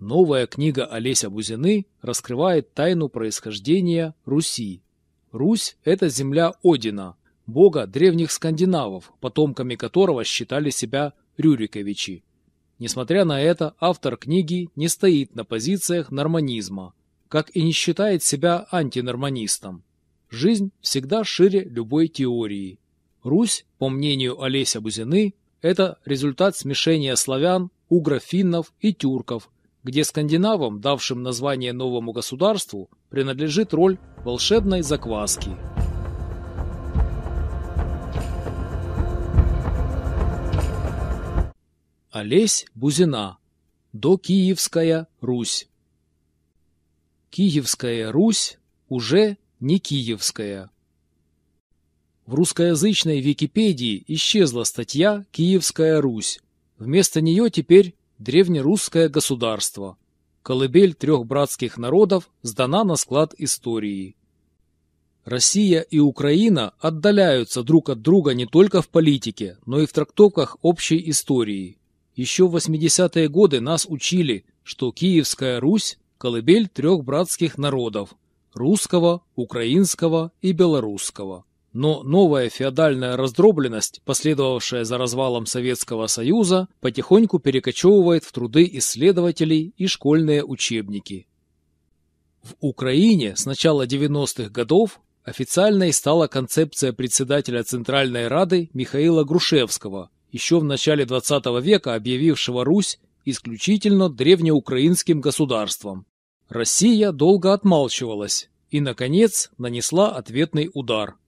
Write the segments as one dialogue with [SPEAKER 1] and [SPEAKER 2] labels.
[SPEAKER 1] Новая книга Олеся Бузины раскрывает тайну происхождения Руси. Русь – это земля Одина, бога древних скандинавов, потомками которого считали себя Рюриковичи. Несмотря на это, автор книги не стоит на позициях норманизма, как и не считает себя антинорманистом. Жизнь всегда шире любой теории. Русь, по мнению Олеся Бузины, это результат смешения славян, угрофиннов и тюрков – где скандинавам, давшим название новому государству, принадлежит роль волшебной закваски. Олесь Бузина. До Киевская Русь. Киевская Русь уже не Киевская. В русскоязычной Википедии исчезла статья «Киевская Русь». Вместо нее теперь древнерусское государство. Колыбель трех братских народов сдана на склад истории. Россия и Украина отдаляются друг от друга не только в политике, но и в трактовках общей истории. Еще в 80-е годы нас учили, что Киевская Русь – колыбель трех братских народов – русского, украинского и белорусского. Но новая феодальная раздробленность, последовавшая за развалом Советского Союза, потихоньку перекочевывает в труды исследователей и школьные учебники. В Украине с начала 90-х годов официальной стала концепция председателя Центральной Рады Михаила Грушевского, еще в начале XX века объявившего Русь исключительно древнеукраинским государством. Россия долго отмалчивалась и, наконец, нанесла ответный удар –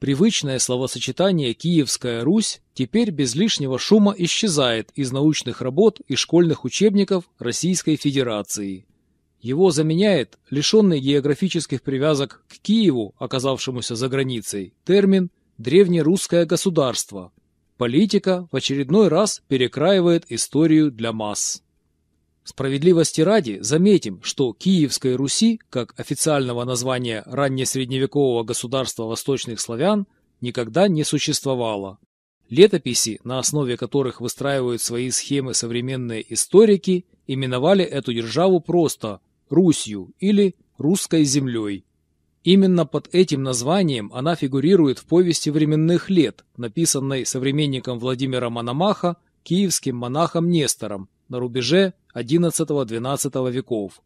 [SPEAKER 1] Привычное словосочетание «Киевская Русь» теперь без лишнего шума исчезает из научных работ и школьных учебников Российской Федерации. Его заменяет лишенный географических привязок к Киеву, оказавшемуся за границей, термин «древнерусское государство». Политика в очередной раз перекраивает историю для масс. Справедливости ради заметим, что Киевской Руси, как официального названия раннесредневекового государства восточных славян, никогда не существовало. Летописи, на основе которых выстраивают свои схемы современные историки, именовали эту державу просто Русью или Русской землей. Именно под этим названием она фигурирует в повести временных лет, написанной современником Владимира Мономаха, киевским монахом Нестором на рубеже XI-XII веков.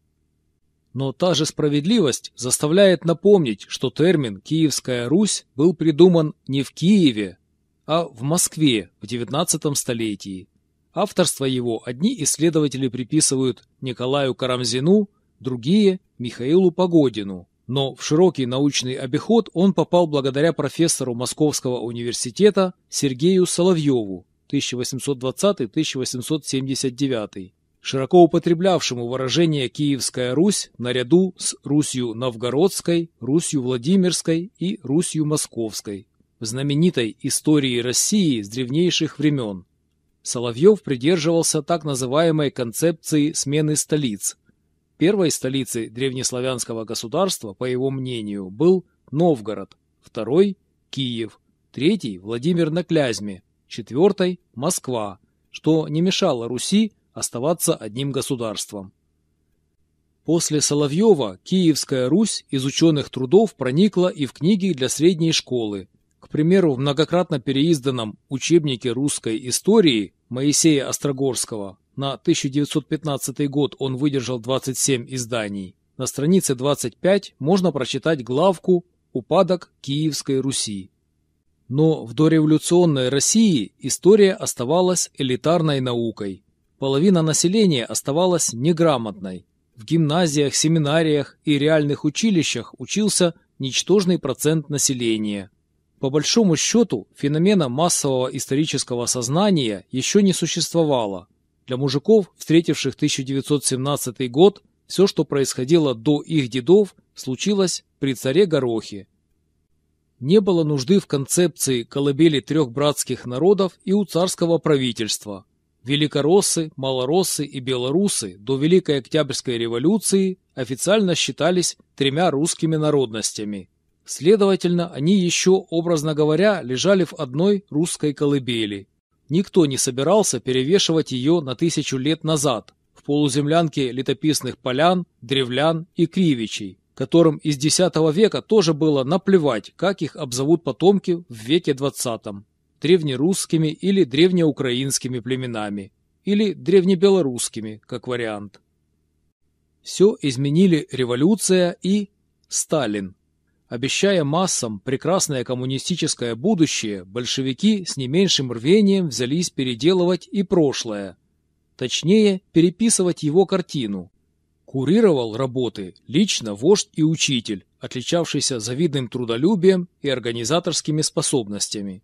[SPEAKER 1] Но та же справедливость заставляет напомнить, что термин «Киевская Русь» был придуман не в Киеве, а в Москве в XIX столетии. Авторство его одни исследователи приписывают Николаю Карамзину, другие – Михаилу Погодину. Но в широкий научный обиход он попал благодаря профессору Московского университета Сергею Соловьеву 1820-1879 широко употреблявшему выражение «Киевская Русь» наряду с Русью Новгородской, Русью Владимирской и Русью Московской в знаменитой истории России с древнейших времен. Соловьев придерживался так называемой концепции смены столиц. Первой столицей древнеславянского государства, по его мнению, был Новгород, второй – Киев, третий – Владимир на Клязьме, четвертой – Москва, что не мешало Руси оставаться одним государством. После Соловьева Киевская Русь из ученых трудов проникла и в книги для средней школы. К примеру, в многократно переизданном учебнике русской истории Моисея Острогорского на 1915 год он выдержал 27 изданий. На странице 25 можно прочитать главку «Упадок Киевской Руси». Но в дореволюционной России история оставалась элитарной наукой. Половина населения оставалась неграмотной. В гимназиях, семинариях и реальных училищах учился ничтожный процент населения. По большому счету, феномена массового исторического сознания еще не существовало. Для мужиков, встретивших 1917 год, все, что происходило до их дедов, случилось при царе Горохе. Не было нужды в концепции колыбели трех братских народов и у царского правительства – Великороссы, малороссы и белорусы до Великой Октябрьской революции официально считались тремя русскими народностями. Следовательно, они еще, образно говоря, лежали в одной русской колыбели. Никто не собирался перевешивать ее на тысячу лет назад, в полуземлянке летописных полян, древлян и кривичей, которым из X века тоже было наплевать, как их обзовут потомки в веке XX, древнерусскими или древнеукраинскими племенами, или древнебелорусскими, как вариант. Все изменили революция и Сталин. Обещая массам прекрасное коммунистическое будущее, большевики с не меньшим рвением взялись переделывать и прошлое. Точнее, переписывать его картину. Курировал работы лично вождь и учитель, отличавшийся завидным трудолюбием и организаторскими способностями.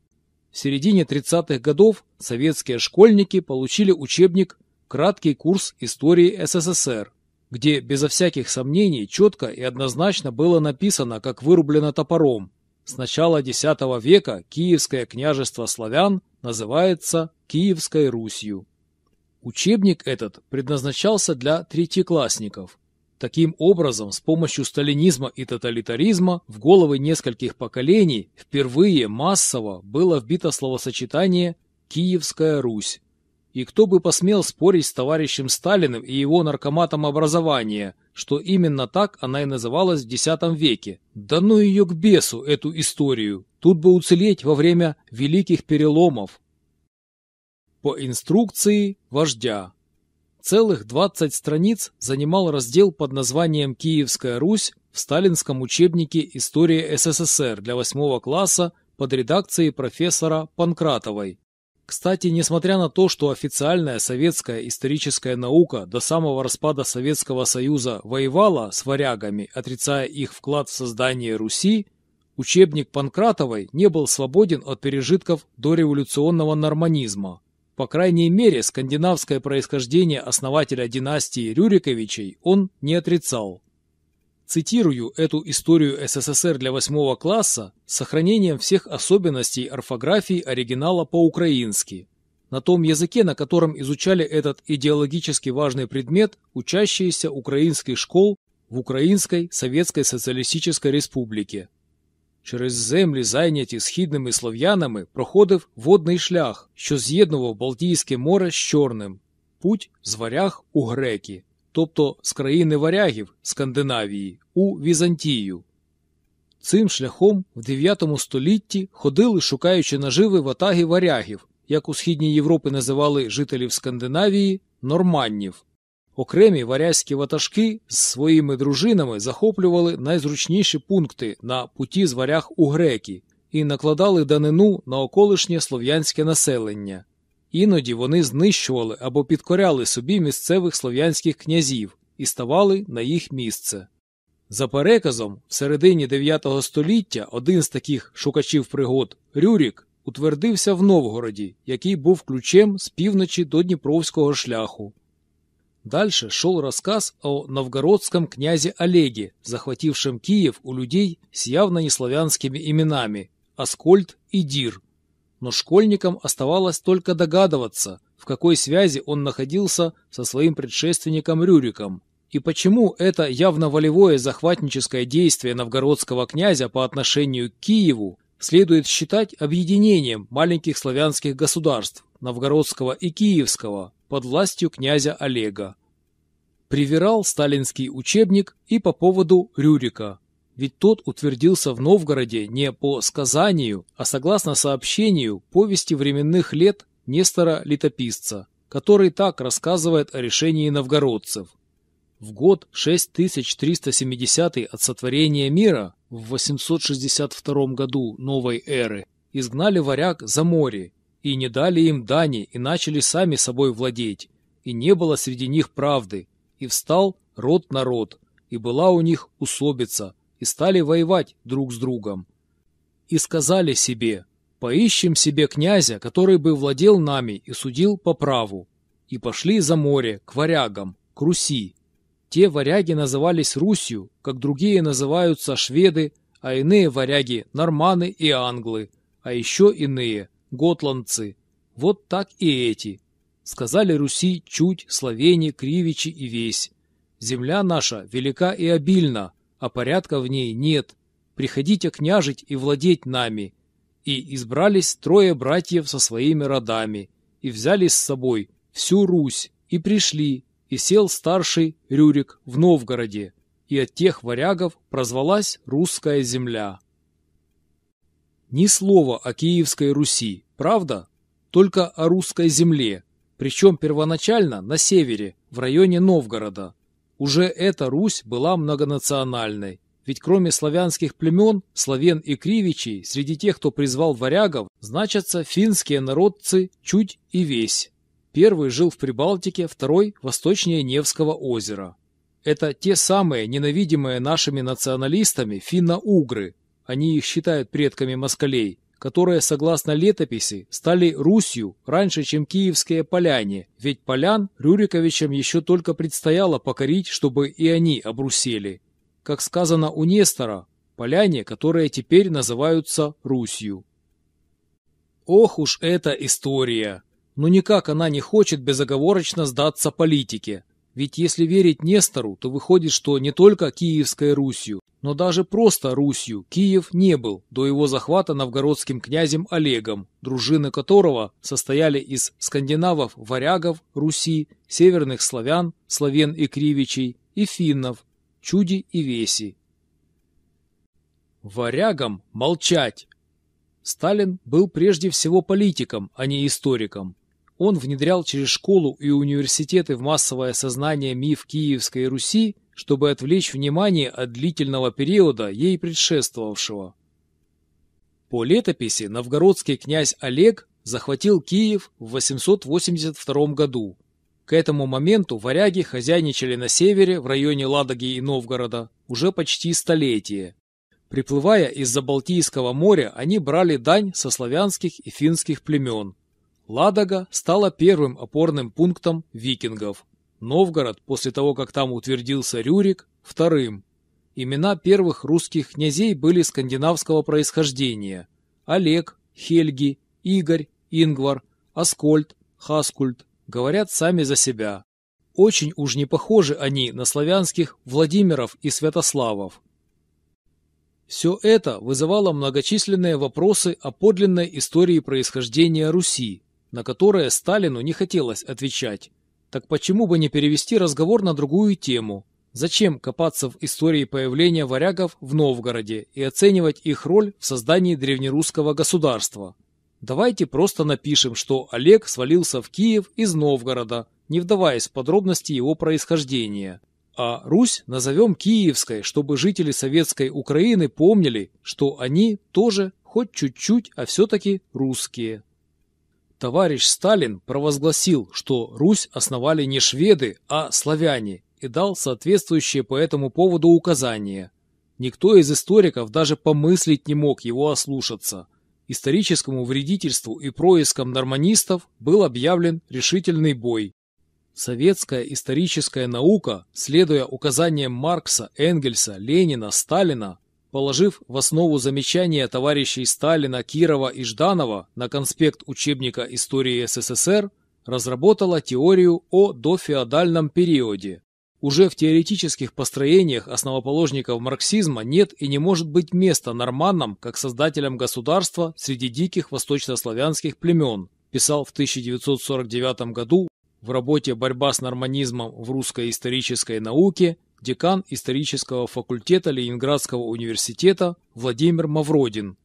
[SPEAKER 1] В середине 30-х годов советские школьники получили учебник «Краткий курс истории СССР», где безо всяких сомнений четко и однозначно было написано, как вырублено топором. С начала X века Киевское княжество славян называется Киевской Русью. Учебник этот предназначался для третьеклассников. Таким образом, с помощью сталинизма и тоталитаризма в головы нескольких поколений впервые массово было вбито словосочетание «Киевская Русь». И кто бы посмел спорить с товарищем Сталиным и его наркоматом образования, что именно так она и называлась в X веке. Да ну ее к бесу, эту историю. Тут бы уцелеть во время великих переломов. По инструкции вождя. Целых 20 страниц занимал раздел под названием «Киевская Русь» в сталинском учебнике «История СССР» для 8 класса под редакцией профессора Панкратовой. Кстати, несмотря на то, что официальная советская историческая наука до самого распада Советского Союза воевала с варягами, отрицая их вклад в создание Руси, учебник Панкратовой не был свободен от пережитков дореволюционного норманизма. По крайней мере, скандинавское происхождение основателя династии Рюриковичей он не отрицал. Цитирую эту историю СССР для восьмого класса с сохранением всех особенностей орфографии оригинала по-украински. На том языке, на котором изучали этот идеологически важный предмет, учащиеся украинских школ в Українській Советській Соціалістичній Республіці. Через землі, зайняті східними слов'янами, проходив водний шлях, що з'єднував Балтійське море з Чорним, путь з варяг у греки тобто з країни варягів Скандинавії у Візантію. Цим шляхом в 9 столітті ходили, шукаючи наживи ватаги варягів, як у Східній Європі називали жителів Скандинавії норманнів. Окремі варязькі ватажки з своїми дружинами захоплювали найзручніші пункти на путі з варяг у греки і накладали данину на околишнє слов'янське населення. Іноді вони знищували або підкоряли собі місцевих слов'янських князів і ставали на їх місце. За переказом, в середині 9 століття один з таких шукачів пригод Рюрік утвердився в Новгороді, який був ключем з півночі до Дніпровського шляху. Дальше шел рассказ о новгородском князе Олеге, захватившем Киев у людей с явно неславянскими именами – Аскольд и Дир – но школьникам оставалось только догадываться, в какой связи он находился со своим предшественником Рюриком, и почему это явно волевое захватническое действие новгородского князя по отношению к Киеву следует считать объединением маленьких славянских государств, новгородского и киевского, под властью князя Олега. Привирал сталинский учебник и по поводу Рюрика, ведь тот утвердился в Новгороде не по сказанию, а согласно сообщению повести временных лет Нестора Летописца, который так рассказывает о решении новгородцев. В год 6370 от сотворения мира, в 862 году новой эры, изгнали варяг за море, и не дали им дани, и начали сами собой владеть, и не было среди них правды, и встал род на род, и была у них усобица, и стали воевать друг с другом. И сказали себе, поищем себе князя, который бы владел нами и судил по праву. И пошли за море, к варягам, к Руси. Те варяги назывались Русью, как другие называются шведы, а иные варяги – норманы и англы, а еще иные – готландцы. Вот так и эти. Сказали Руси чуть, словени, кривичи и весь. Земля наша велика и обильна, а порядка в ней нет. Приходите княжить и владеть нами. И избрались трое братьев со своими родами, и взяли с собой всю Русь, и пришли, и сел старший Рюрик в Новгороде, и от тех варягов прозвалась русская земля. Ни слова о Киевской Руси, правда? Только о русской земле, причем первоначально на севере, в районе Новгорода. Уже эта Русь была многонациональной, ведь кроме славянских племен, славян и кривичей, среди тех, кто призвал варягов, значатся финские народцы чуть и весь. Первый жил в Прибалтике, второй – восточнее Невского озера. Это те самые ненавидимые нашими националистами финно-угры, они их считают предками москалей, которые, согласно летописи, стали Русью раньше, чем киевские поляне, ведь полян Рюриковичам еще только предстояло покорить, чтобы и они обрусели. Как сказано у Нестора, поляне, которые теперь называются Русью. Ох уж эта история! но никак она не хочет безоговорочно сдаться политике. Ведь если верить Нестору, то выходит, что не только Киевской Русью, но даже просто Русью Киев не был до его захвата новгородским князем Олегом, дружины которого состояли из скандинавов, варягов, Руси, северных славян, славен и кривичей, и финнов, чуди и веси. Варягам молчать! Сталин был прежде всего политиком, а не историком. Он внедрял через школу и университеты в массовое сознание миф Киевской Руси, чтобы отвлечь внимание от длительного периода, ей предшествовавшего. По летописи новгородский князь Олег захватил Киев в 882 году. К этому моменту варяги хозяйничали на севере, в районе Ладоги и Новгорода, уже почти столетие. Приплывая из-за Балтийского моря, они брали дань со славянских и финских племен, Ладога стала первым опорным пунктом викингов. Новгород, после того, как там утвердился Рюрик, вторым. Имена первых русских князей были скандинавского происхождения. Олег, Хельги, Игорь, Ингвар, Аскольд, Хаскульд говорят сами за себя. Очень уж не похожи они на славянских Владимиров и Святославов. Все это вызывало многочисленные вопросы о подлинной истории происхождения Руси, на которое Сталину не хотелось отвечать. Так почему бы не перевести разговор на другую тему? Зачем копаться в истории появления варягов в Новгороде и оценивать их роль в создании древнерусского государства? Давайте просто напишем, что Олег свалился в Киев из Новгорода, не вдаваясь в подробности его происхождения. А Русь назовем Киевской, чтобы жители советской Украины помнили, что они тоже хоть чуть-чуть, а все-таки русские. Товарищ Сталин провозгласил, что Русь основали не шведы, а славяне, и дал соответствующие по этому поводу указания. Никто из историков даже помыслить не мог его ослушаться. Историческому вредительству и проискам норманистов был объявлен решительный бой. Советская историческая наука, следуя указаниям Маркса, Энгельса, Ленина, Сталина, Положив в основу замечания товарищей Сталина, Кирова и Жданова на конспект учебника истории СССР, разработала теорию о дофеодальном периоде. Уже в теоретических построениях основоположников марксизма нет и не может быть места норманнам как создателям государства среди диких восточнославянских племен, писал в 1949 году в работе «Борьба с норманизмом в русской исторической науке» декан исторического факультета Ленинградского университета Владимир Мавродин.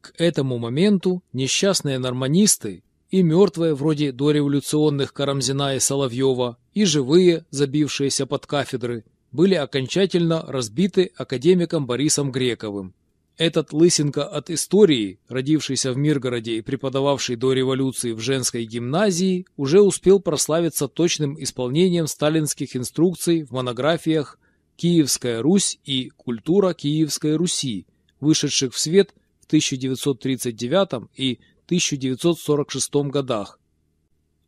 [SPEAKER 1] К этому моменту несчастные норманисты и мертвые вроде дореволюционных Карамзина и Соловьева, и живые, забившиеся под кафедры, были окончательно разбиты академиком Борисом Грековым. Этот лысинка от истории, родившийся в Миргороде и преподававший до революции в женской гимназии, уже успел прославиться точным исполнением сталинских инструкций в монографиях «Киевская Русь» и «Культура Киевской Руси», вышедших в свет в 1939 и 1946 годах.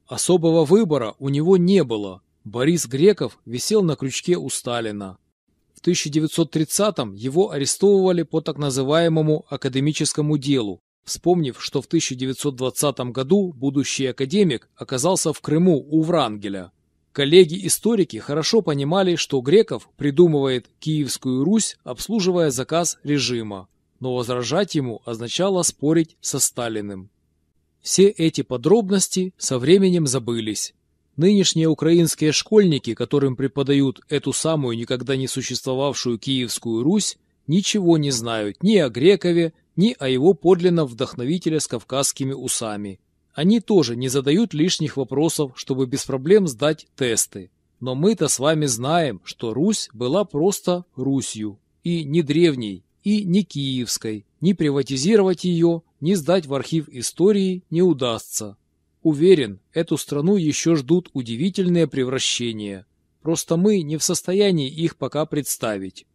[SPEAKER 1] Особого выбора у него не было. Борис Греков висел на крючке у Сталина. 1930-м его арестовывали по так называемому академическому делу, вспомнив, что в 1920 году будущий академик оказался в Крыму у Врангеля. Коллеги-историки хорошо понимали, что Греков придумывает Киевскую Русь, обслуживая заказ режима, но возражать ему означало спорить со Сталиным. Все эти подробности со временем забылись. Нынешние украинские школьники, которым преподают эту самую никогда не существовавшую Киевскую Русь, ничего не знают ни о Грекове, ни о его подлинном вдохновителе с кавказскими усами. Они тоже не задают лишних вопросов, чтобы без проблем сдать тесты. Но мы-то с вами знаем, что Русь была просто Русью, и не древней, и не киевской. Ни приватизировать ее, ни сдать в архив истории не удастся. Уверен, эту страну еще ждут удивительные превращения. Просто мы не в состоянии их пока представить.